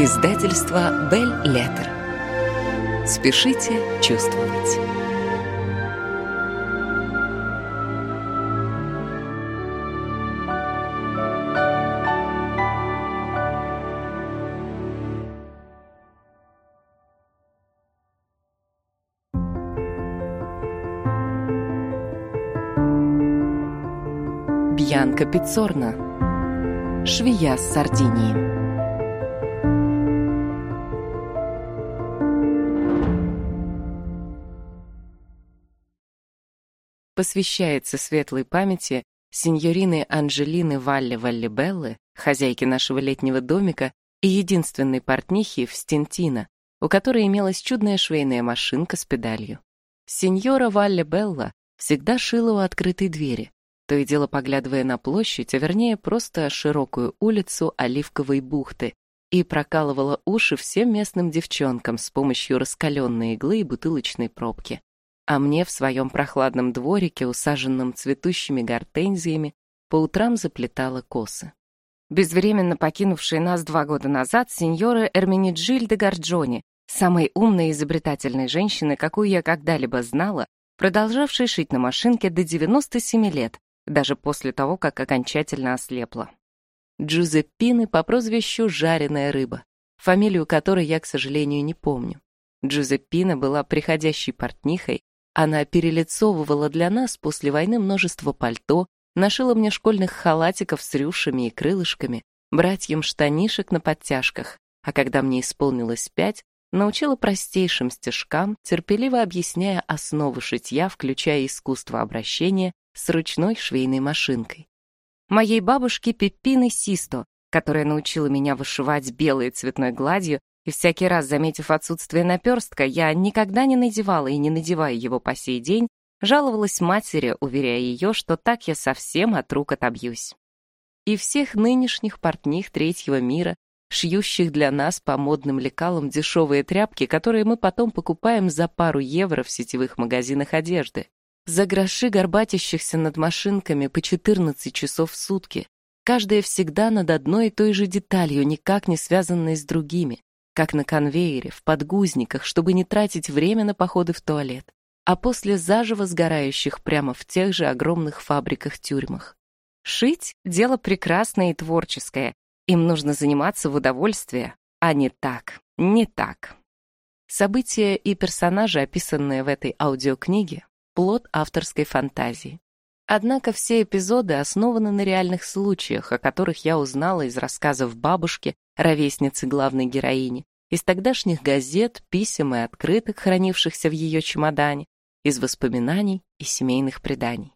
Издательство Бель Леттер. Спешите чувствовать. Бьянка Пиццорна. Швея с Сардинии. Посвящается светлой памяти сеньорины Анжелины Валле Валлибеллы, хозяйки нашего летнего домика и единственной портнихи в Стентино, у которой имелась чудная швейная машинка с педалью. Сеньора Валле Белла всегда шила у открытой двери, то и дело поглядывая на площадь, а вернее просто широкую улицу Оливковой бухты, и прокалывала уши всем местным девчонкам с помощью раскаленной иглы и бутылочной пробки а мне в своем прохладном дворике, усаженном цветущими гортензиями, по утрам заплетала косы. Безвременно покинувшая нас два года назад сеньора Эрминиджиль де Гарджони, самой умной и изобретательной женщины, какую я когда-либо знала, продолжавшей шить на машинке до 97 лет, даже после того, как окончательно ослепла. Джузеппины по прозвищу «Жареная рыба», фамилию которой я, к сожалению, не помню. Джузеппина была приходящей портнихой, она перелицовывала для нас после войны множество пальто, нашила мне школьных халатиков с рюшами и крылышками, братьям штанишек на подтяжках, а когда мне исполнилось пять, научила простейшим стежкам, терпеливо объясняя основы шитья, включая искусство обращения с ручной швейной машинкой. Моей бабушке Пеппины Систо, которая научила меня вышивать белой цветной гладью и всякий раз, заметив отсутствие наперстка, я никогда не надевала и не надеваю его по сей день, жаловалась матери, уверяя ее, что так я совсем от рук отобьюсь. И всех нынешних портних третьего мира, шьющих для нас по модным лекалам дешевые тряпки, которые мы потом покупаем за пару евро в сетевых магазинах одежды, за гроши горбатящихся над машинками по 14 часов в сутки, каждая всегда над одной и той же деталью, никак не связанной с другими, как на конвейере, в подгузниках, чтобы не тратить время на походы в туалет, а после заживо сгорающих прямо в тех же огромных фабриках-тюрьмах. Шить — дело прекрасное и творческое, им нужно заниматься в удовольствие, а не так, не так. События и персонажи, описанные в этой аудиокниге, плод авторской фантазии. Однако все эпизоды основаны на реальных случаях, о которых я узнала из рассказов бабушки, ровесницы главной героини, из тогдашних газет, писем и открыток, хранившихся в ее чемодане, из воспоминаний и семейных преданий.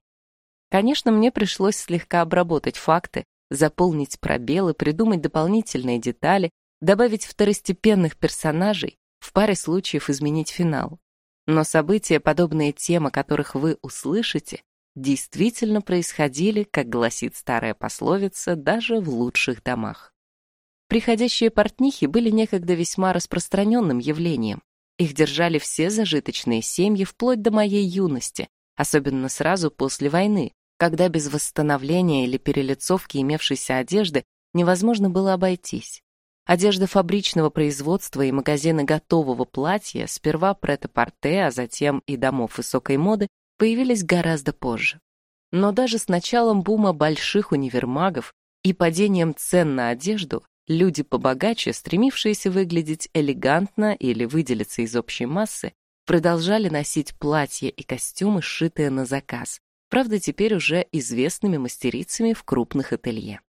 Конечно, мне пришлось слегка обработать факты, заполнить пробелы, придумать дополнительные детали, добавить второстепенных персонажей, в паре случаев изменить финал. Но события, подобные тем, о которых вы услышите, действительно происходили, как гласит старая пословица, даже в лучших домах. Приходящие портнихи были некогда весьма распространенным явлением. Их держали все зажиточные семьи вплоть до моей юности, особенно сразу после войны, когда без восстановления или перелицовки имевшейся одежды невозможно было обойтись. Одежда фабричного производства и магазины готового платья, сперва прет-а-порте, а затем и домов высокой моды, появились гораздо позже. Но даже с началом бума больших универмагов и падением цен на одежду Люди побогаче, стремившиеся выглядеть элегантно или выделиться из общей массы, продолжали носить платья и костюмы, сшитые на заказ, правда, теперь уже известными мастерицами в крупных ателье.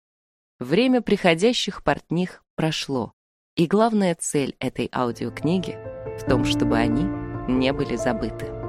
Время приходящих портних прошло, и главная цель этой аудиокниги в том, чтобы они не были забыты.